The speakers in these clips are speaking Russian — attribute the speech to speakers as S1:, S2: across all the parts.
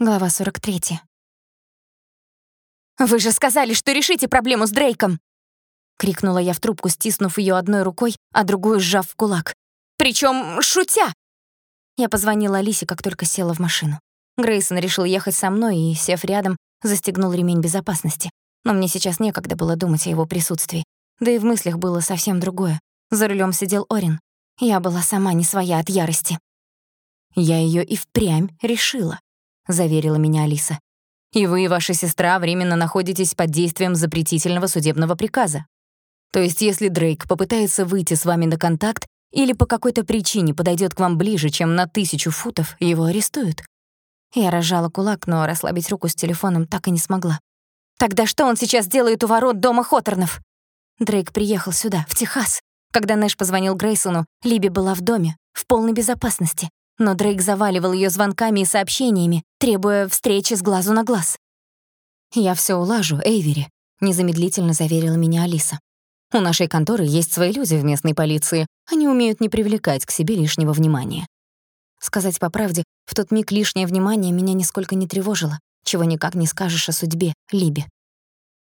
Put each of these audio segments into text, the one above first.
S1: Глава 43. «Вы же сказали, что решите проблему с Дрейком!» — крикнула я в трубку, стиснув ее одной рукой, а другую сжав в кулак. Причем шутя!» Я позвонила Алисе, как только села в машину. Грейсон решил ехать со мной и, сев рядом, застегнул ремень безопасности. Но мне сейчас некогда было думать о его присутствии. Да и в мыслях было совсем другое. За рулем сидел Орин. Я была сама не своя от ярости. Я ее и впрямь решила заверила меня Алиса. И вы и ваша сестра временно находитесь под действием запретительного судебного приказа. То есть если Дрейк попытается выйти с вами на контакт или по какой-то причине подойдет к вам ближе, чем на тысячу футов, его арестуют. Я разжала кулак, но расслабить руку с телефоном так и не смогла. Тогда что он сейчас делает у ворот дома Хоторнов? Дрейк приехал сюда, в Техас. Когда Нэш позвонил Грейсону, Либи была в доме, в полной безопасности но Дрейк заваливал ее звонками и сообщениями, требуя встречи с глазу на глаз. «Я все улажу, Эйвери», — незамедлительно заверила меня Алиса. «У нашей конторы есть свои люди в местной полиции. Они умеют не привлекать к себе лишнего внимания». Сказать по правде, в тот миг лишнее внимание меня нисколько не тревожило, чего никак не скажешь о судьбе Либи.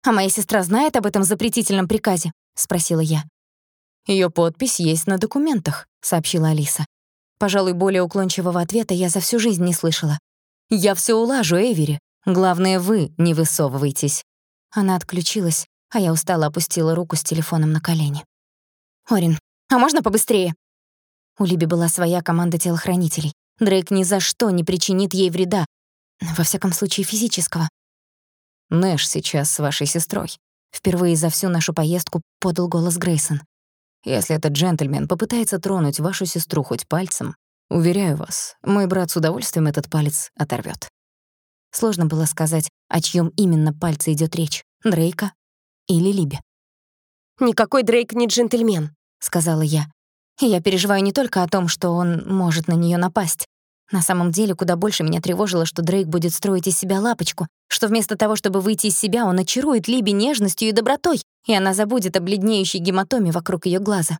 S1: «А моя сестра знает об этом запретительном приказе?» — спросила я. Ее подпись есть на документах», — сообщила Алиса. Пожалуй, более уклончивого ответа я за всю жизнь не слышала. «Я все улажу, Эвери. Главное, вы не высовывайтесь». Она отключилась, а я устало опустила руку с телефоном на колени. «Орин, а можно побыстрее?» У Либи была своя команда телохранителей. Дрейк ни за что не причинит ей вреда, во всяком случае физического. «Нэш сейчас с вашей сестрой», — впервые за всю нашу поездку подал голос Грейсон. Если этот джентльмен попытается тронуть вашу сестру хоть пальцем, уверяю вас, мой брат с удовольствием этот палец оторвёт. Сложно было сказать, о чьём именно пальце идёт речь — Дрейка или Либи.
S2: «Никакой Дрейк не джентльмен», —
S1: сказала я. И я переживаю не только о том, что он может на неё напасть, на самом деле, куда больше меня тревожило, что Дрейк будет строить из себя лапочку, что вместо того, чтобы выйти из себя, он очарует Либи нежностью и добротой, и она забудет о бледнеющей гематоме вокруг её глаза.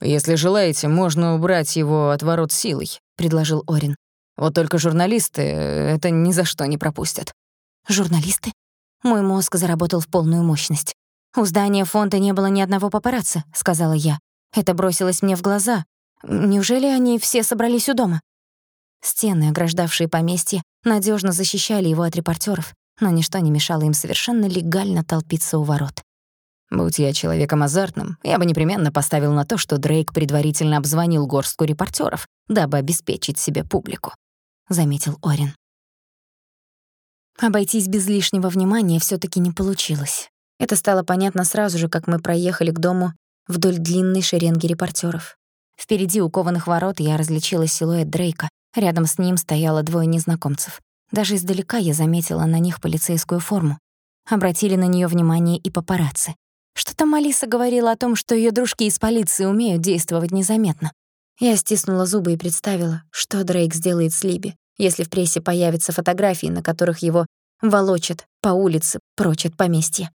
S3: «Если желаете, можно убрать его от ворот силой», — предложил Орин. «Вот только журналисты это ни за что не пропустят».
S1: «Журналисты?» Мой мозг заработал в полную мощность. «У здания фонда не было ни одного папарацци», — сказала я. Это бросилось мне в глаза. Неужели они все собрались у дома? Стены, ограждавшие поместье, надежно защищали его от репортеров, но ничто не мешало им совершенно легально толпиться у ворот.
S3: Будь я человеком азартным, я бы непременно поставил на то, что Дрейк предварительно обзвонил горстку репортеров, дабы обеспечить себе публику, заметил Орин.
S1: Обойтись без лишнего внимания все таки не получилось. Это стало понятно сразу же, как мы проехали к дому вдоль длинной шеренги репортеров. Впереди у кованых ворот я различила силуэт Дрейка, Рядом с ним стояло двое незнакомцев. Даже издалека я заметила на них полицейскую форму. Обратили на неё внимание и папарацци. Что-то Малиса говорила о том, что её дружки из полиции умеют действовать незаметно. Я стиснула зубы и представила, что Дрейк сделает с Либи, если в прессе появятся фотографии, на которых его волочат по улице, прочь от поместья.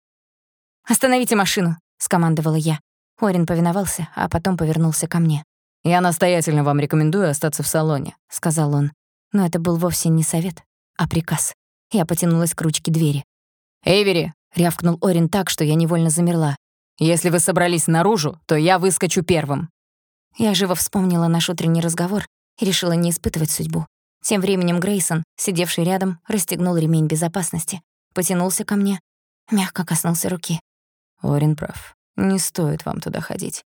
S1: «Остановите машину», — скомандовала я. Орин повиновался, а потом повернулся ко мне.
S3: «Я настоятельно вам рекомендую остаться в салоне», —
S1: сказал он. Но это был вовсе не совет, а приказ. Я потянулась к ручке двери.
S3: «Эйвери!» — рявкнул Орин так, что я невольно замерла. «Если вы собрались наружу, то я выскочу первым».
S1: Я живо вспомнила наш утренний разговор и решила не испытывать судьбу. Тем временем Грейсон, сидевший рядом, расстегнул ремень безопасности, потянулся ко мне, мягко коснулся руки.
S3: «Орин прав. Не стоит вам туда ходить.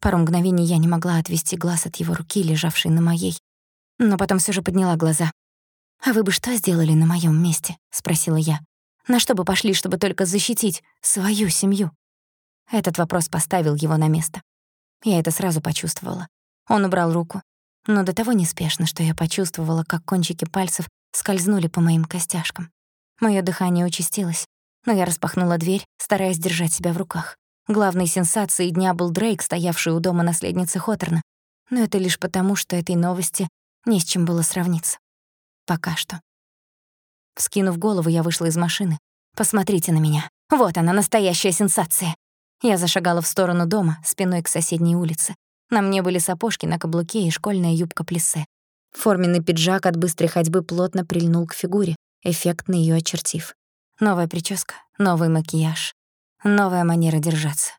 S1: Пару мгновений я не могла отвести глаз от его руки, лежавшей на моей, но потом всё же подняла глаза. «А вы бы что сделали на моём месте?» — спросила я. «На что бы пошли, чтобы только защитить свою семью?» Этот вопрос поставил его на место. Я это сразу почувствовала. Он убрал руку, но до того неспешно, что я почувствовала, как кончики пальцев скользнули по моим костяшкам. Моё дыхание участилось, но я распахнула дверь, стараясь держать себя в руках. Главной сенсацией дня был Дрейк, стоявший у дома наследницы Хоторна. Но это лишь потому, что этой новости не с чем было сравниться. Пока что. Вскинув голову, я вышла из машины. «Посмотрите на меня. Вот она, настоящая сенсация!» Я зашагала в сторону дома, спиной к соседней улице. На мне были сапожки на каблуке и школьная юбка плиссе. Форменный пиджак от быстрой ходьбы плотно прильнул к фигуре, эффектно её очертив. Новая прическа, новый макияж, новая манера держаться.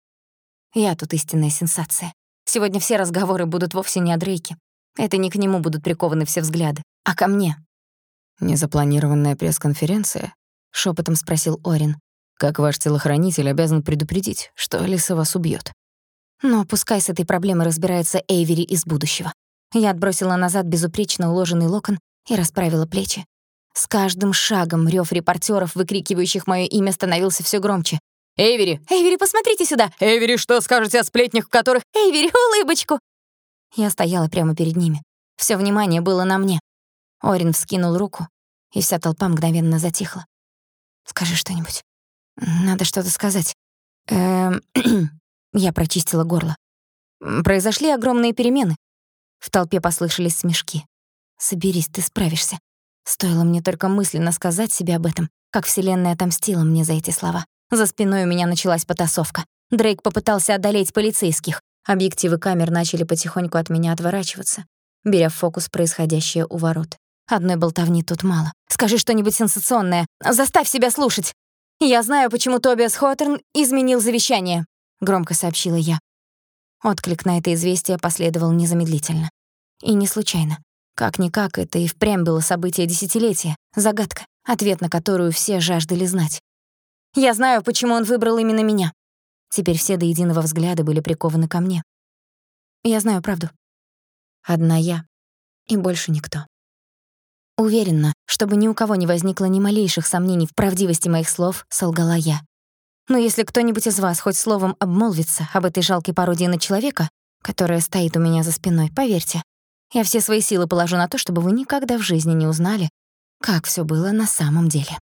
S1: Я тут истинная сенсация. Сегодня все разговоры будут вовсе не о Дрейке. Это не к нему будут прикованы все взгляды, а ко мне.
S3: «Незапланированная пресс-конференция?» — шепотом спросил Орин. «Как ваш телохранитель обязан предупредить, что Алиса вас убьет.
S1: Но пускай с этой проблемой разбирается Эйвери из будущего. Я отбросила назад безупречно уложенный локон и расправила плечи. С каждым шагом рёв репортеров, выкрикивающих моё имя, становился всё громче. «Эйвери! Эйвери, посмотрите сюда! Эйвери, что скажете о сплетнях, в которых... Эйвери, улыбочку!» Я стояла прямо перед ними. Всё внимание было на мне. Орин вскинул руку, и вся толпа мгновенно затихла. «Скажи что-нибудь. Надо что-то сказать». Эм... Я прочистила горло. Произошли огромные перемены. В толпе послышались смешки. «Соберись, ты справишься». Стоило мне только мысленно сказать себе об этом, как Вселенная отомстила мне за эти слова. За спиной у меня началась потасовка. Дрейк попытался одолеть полицейских. Объективы камер начали потихоньку от меня отворачиваться, беря в фокус происходящее у ворот. Одной болтовни тут мало. Скажи что-нибудь сенсационное. Заставь себя слушать. Я знаю, почему Тобиас Хоторн изменил завещание, громко сообщила я. Отклик на это известие последовал незамедлительно. И не случайно. Как-никак, это и впрямь было событие десятилетия, загадка, ответ на которую все жаждали знать. Я знаю, почему он выбрал именно меня. Теперь все до единого взгляда были прикованы ко мне. Я знаю правду. Одна я и больше никто. Уверена, чтобы ни у кого не возникло ни малейших сомнений в правдивости моих слов, солгала я. Но если кто-нибудь из вас хоть словом обмолвится об этой жалкой пародии на человека, которая стоит у меня за спиной, поверьте, я все свои силы положу на то, чтобы вы никогда в жизни не узнали, как всё было на самом деле.